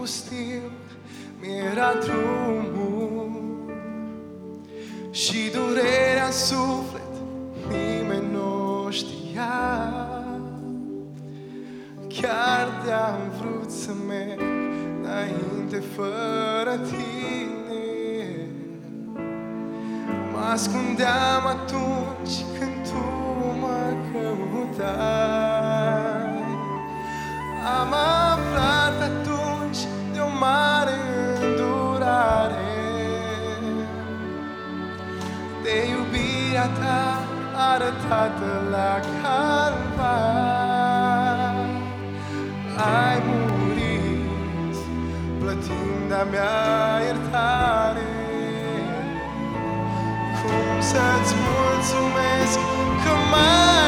pustiu mi-era drumul. Și durerea în suflet nimeni nu știa. Chiar de-am vrut să merg înainte fără tine. Mă ascundeam atunci când tu mă căutai De iubirea ta arătată la calvar. Ai murit plătind a mea iertare. Cum să-ți mulțumesc că m-ai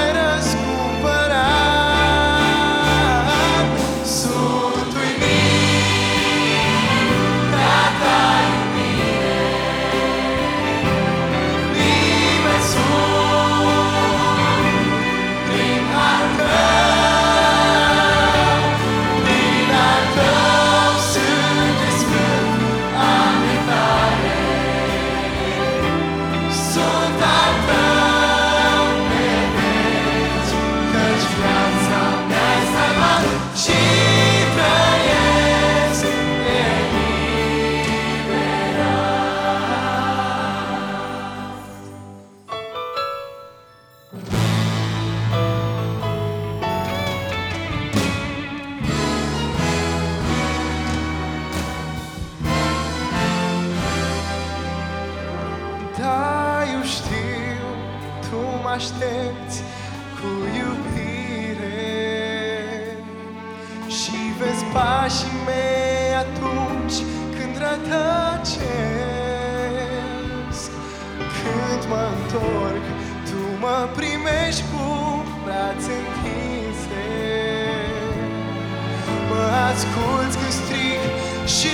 aștepți cu iubire. Și vezi pașii mei atunci când rătăcesc. Când mă întorc, tu mă primești cu brațe închise. Mă asculți când strig și